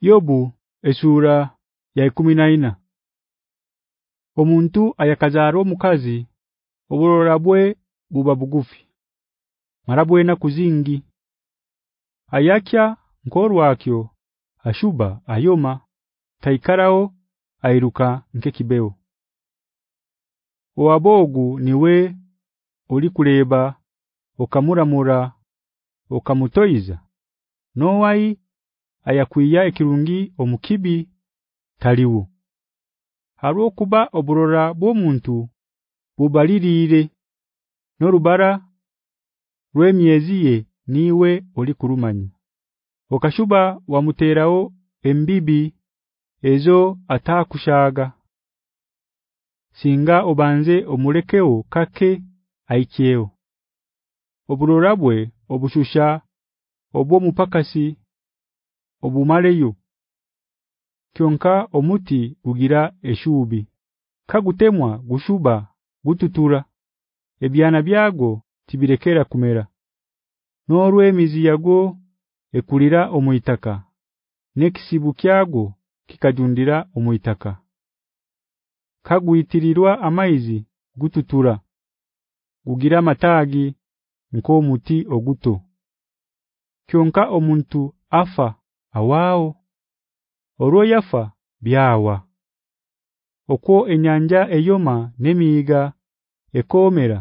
Yobu esura ya 19 Omuntu ayakazaro omukazi oburorabwe buba bugufi. Marabwe na kuzingi ayakya nkorwakyo ashuba ayoma taikarao airuka nke kibeo. Wabogu niwe uli kuleba okamuramura okamutoiza nowai ayakwiya ekirungi omukibi taliwo. Haro kuba oburora bw'omuntu bubalirire norubara rwemyeziye niwe oli kurumanya okashuba wamuterao embibi ezo atakushaga singa obanze omulekeo kake aikyeo. Oburorabwe obushusha obwo mupakasi obumaleyo. Kyonka omuti gugira eshubi kagutemwa gushuba gututura. Ebyana byago tibirekera kumera. Norwe emizi yago ekulira omuitaka nekisibu kyago kikajundira omuitaka kaguitirirwa amaizi gututura. Gugira matagi nko muti oguto. Kyonka omuntu afa awao Oro yafa byawa okwo enyanja eyoma nemiga ekomera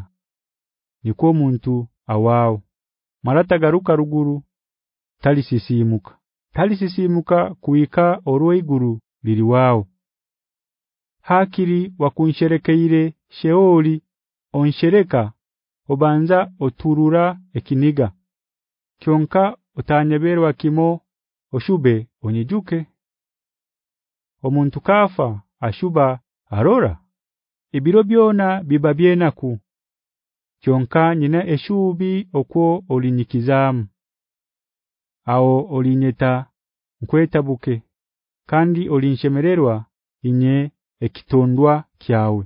nikwo muntu awao. Marata garuka ruguru talisisimuka talisisimuka kuika orweiguru liliwao hakiri wakunsherekeire sheoli onshereka obanza oturura ekiniga. Kyonka utanyeberwa kimo oshube onyijuke. Omuntu kafa ashuba arora. Ibiro byona bibabyenaku kyonka nyina eshubi okwo olinyikizamu Aho olinyeta nkwetabuke. Kandi olinshemererwa inye ekitondwa kyawe.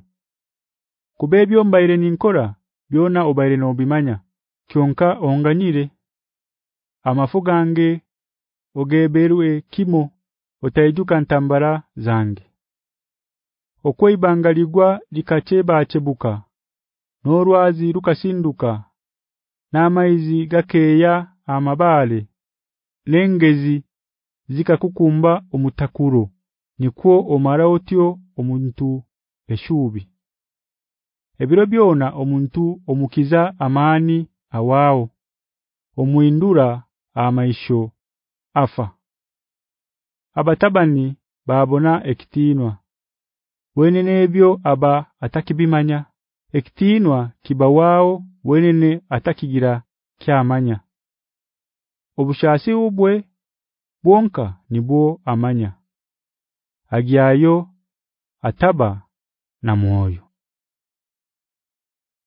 Kubebyo mbaire ninkora byona obaire no bimanya kyonka onganyire. Amafugange ogeberwe kimo otaijuka ntambara zange. Okwebangaligwa likacheba achebuka norwazi rukasinduka namaizi gakeya amabale lengezi zikakukumba omutakuro nikwo omara otyo omuntu eshubi Ebiro byona omuntu omukiza amani awao omuindura amaisho afa. Abatabani babona ekitinwa wenene ebyo aba atakibimanya. Ekitinwa kibawao wenene atakigira kyamanya. Obushasi ubwe bwonka nibwo amanya. Agyayo ataba na moyo